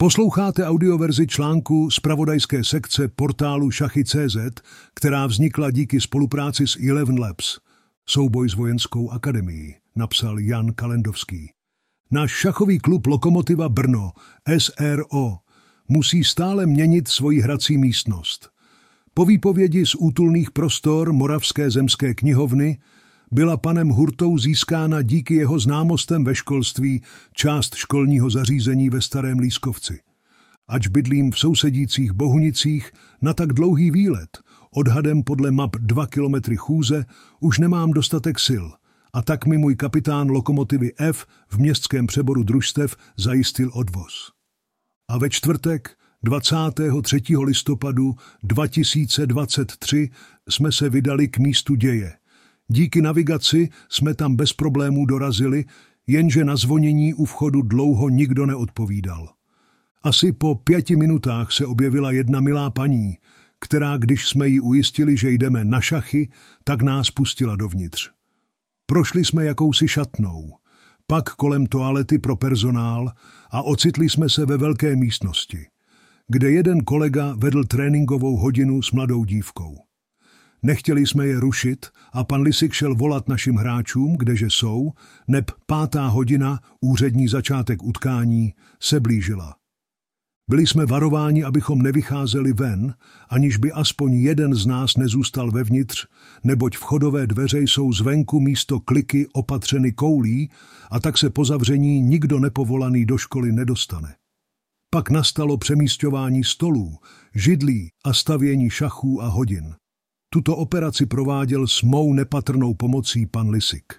Posloucháte audioverzi článku z pravodajské sekce portálu Šachy.cz, která vznikla díky spolupráci s Eleven Labs. Souboj s vojenskou akademií, napsal Jan Kalendovský. Náš šachový klub Lokomotiva Brno, SRO, musí stále měnit svoji hrací místnost. Po výpovědi z útulných prostor Moravské zemské knihovny byla panem Hurtou získána díky jeho známostem ve školství část školního zařízení ve Starém Lískovci. Ač bydlím v sousedících Bohunicích na tak dlouhý výlet, odhadem podle map 2 kilometry chůze, už nemám dostatek sil a tak mi můj kapitán lokomotivy F v městském přeboru družstev zajistil odvoz. A ve čtvrtek 23. listopadu 2023 jsme se vydali k místu děje – Díky navigaci jsme tam bez problémů dorazili, jenže na zvonění u vchodu dlouho nikdo neodpovídal. Asi po pěti minutách se objevila jedna milá paní, která, když jsme ji ujistili, že jdeme na šachy, tak nás pustila dovnitř. Prošli jsme jakousi šatnou, pak kolem toalety pro personál a ocitli jsme se ve velké místnosti, kde jeden kolega vedl tréninkovou hodinu s mladou dívkou. Nechtěli jsme je rušit a pan Lisik šel volat našim hráčům, kdeže jsou, neb pátá hodina, úřední začátek utkání, se blížila. Byli jsme varováni, abychom nevycházeli ven, aniž by aspoň jeden z nás nezůstal vevnitř, neboť vchodové dveře jsou zvenku místo kliky opatřeny koulí a tak se po zavření nikdo nepovolaný do školy nedostane. Pak nastalo přemístování stolů, židlí a stavění šachů a hodin. Tuto operaci prováděl s mou nepatrnou pomocí pan Lisik.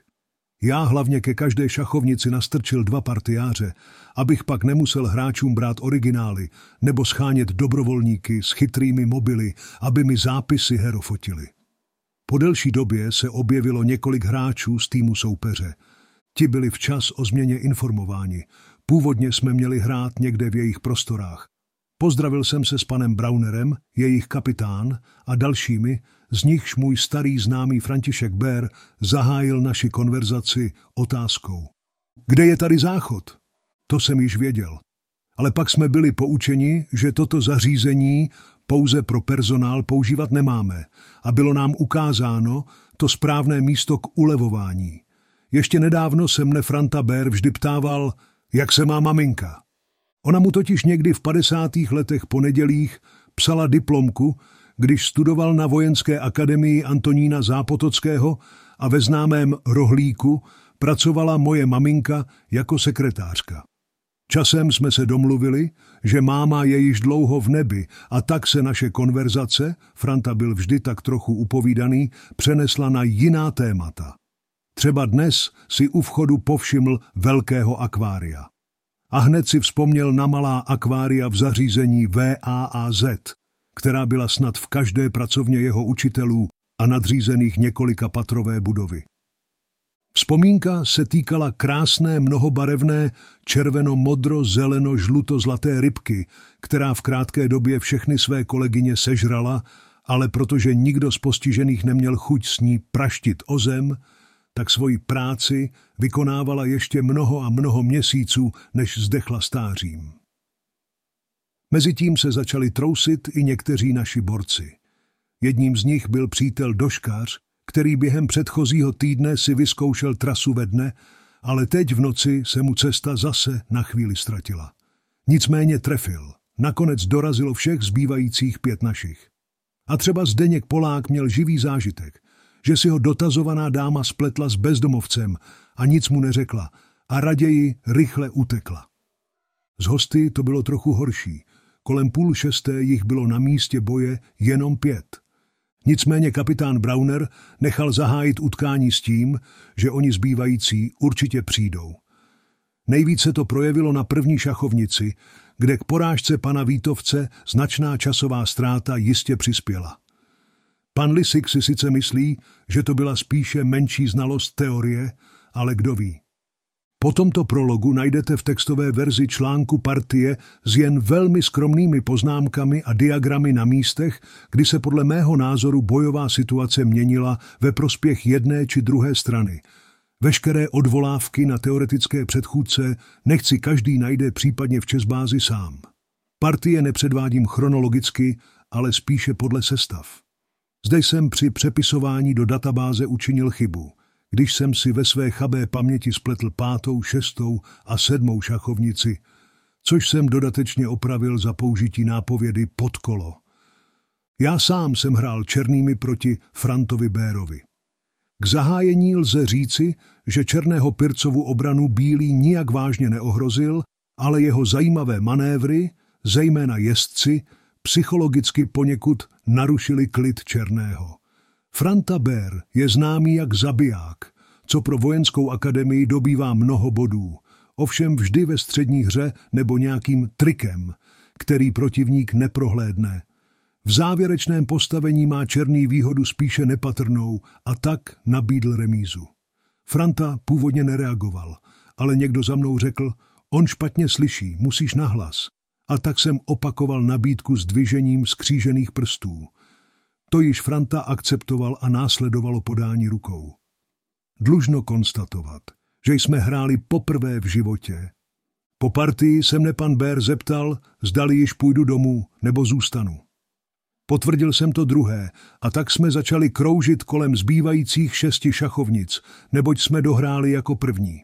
Já hlavně ke každé šachovnici nastrčil dva partiáře, abych pak nemusel hráčům brát originály nebo schánět dobrovolníky s chytrými mobily, aby mi zápisy herofotili. Po delší době se objevilo několik hráčů z týmu soupeře. Ti byli včas o změně informováni. Původně jsme měli hrát někde v jejich prostorách. Pozdravil jsem se s panem Braunerem, jejich kapitán, a dalšími, z nichž můj starý známý František Bér zahájil naši konverzaci otázkou. Kde je tady záchod? To jsem již věděl. Ale pak jsme byli poučeni, že toto zařízení pouze pro personál používat nemáme a bylo nám ukázáno to správné místo k ulevování. Ještě nedávno se mne Franta Bér vždy ptával, jak se má maminka. Ona mu totiž někdy v 50. letech po nedělích psala diplomku, když studoval na vojenské akademii Antonína Zápotockého a ve známém rohlíku pracovala moje maminka jako sekretářka. Časem jsme se domluvili, že máma je již dlouho v nebi a tak se naše konverzace, Franta byl vždy tak trochu upovídaný, přenesla na jiná témata. Třeba dnes si u vchodu povšiml velkého akvária. A hned si vzpomněl na malá akvária v zařízení VAAZ, která byla snad v každé pracovně jeho učitelů a nadřízených několika patrové budovy. Vzpomínka se týkala krásné mnohobarevné červeno-modro-zeleno-žluto-zlaté rybky, která v krátké době všechny své kolegyně sežrala, ale protože nikdo z postižených neměl chuť s ní praštit o zem, tak svoji práci vykonávala ještě mnoho a mnoho měsíců, než zdechla stářím. Mezitím se začali trousit i někteří naši borci. Jedním z nich byl přítel Doškář, který během předchozího týdne si vyzkoušel trasu ve dne, ale teď v noci se mu cesta zase na chvíli ztratila. Nicméně trefil. Nakonec dorazilo všech zbývajících pět našich. A třeba Zdeněk Polák měl živý zážitek, že si ho dotazovaná dáma spletla s bezdomovcem a nic mu neřekla a raději rychle utekla. Z hosty to bylo trochu horší. Kolem půl šesté jich bylo na místě boje jenom pět. Nicméně kapitán Browner nechal zahájit utkání s tím, že oni zbývající určitě přijdou. Nejvíce to projevilo na první šachovnici, kde k porážce pana Vítovce značná časová ztráta jistě přispěla. Pan Lisik si sice myslí, že to byla spíše menší znalost teorie, ale kdo ví. Po tomto prologu najdete v textové verzi článku partie s jen velmi skromnými poznámkami a diagramy na místech, kdy se podle mého názoru bojová situace měnila ve prospěch jedné či druhé strany. Veškeré odvolávky na teoretické předchůdce nechci každý najde případně v Česbázi sám. Partie nepředvádím chronologicky, ale spíše podle sestav. Zde jsem při přepisování do databáze učinil chybu, když jsem si ve své chabé paměti spletl pátou, šestou a sedmou šachovnici, což jsem dodatečně opravil za použití nápovědy pod kolo. Já sám jsem hrál černými proti Frantovi Bérovi. K zahájení lze říci, že černého Pircovu obranu bílý nijak vážně neohrozil, ale jeho zajímavé manévry, zejména jezdci, psychologicky poněkud narušili klid černého. Franta Bér je známý jak zabiják, co pro vojenskou akademii dobývá mnoho bodů, ovšem vždy ve střední hře nebo nějakým trikem, který protivník neprohlédne. V závěrečném postavení má černý výhodu spíše nepatrnou a tak nabídl remízu. Franta původně nereagoval, ale někdo za mnou řekl, on špatně slyší, musíš nahlas. A tak jsem opakoval nabídku s dvižením skřížených prstů. To již Franta akceptoval a následovalo podání rukou. Dlužno konstatovat, že jsme hráli poprvé v životě. Po partii se mne pan Bér zeptal, zdali již půjdu domů nebo zůstanu. Potvrdil jsem to druhé a tak jsme začali kroužit kolem zbývajících šesti šachovnic, neboť jsme dohráli jako první.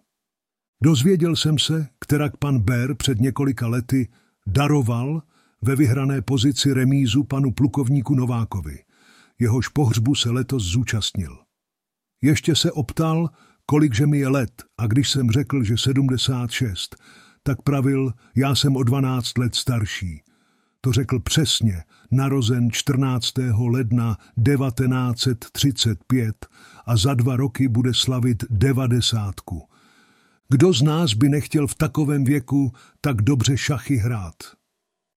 Dozvěděl jsem se, kterak pan Bér před několika lety daroval ve vyhrané pozici remízu panu plukovníku Novákovi. Jehož pohřbu se letos zúčastnil. Ještě se optal, kolikže mi je let a když jsem řekl, že 76, tak pravil, já jsem o 12 let starší. To řekl přesně, narozen 14. ledna 1935 a za dva roky bude slavit devadesátku. Kdo z nás by nechtěl v takovém věku tak dobře šachy hrát?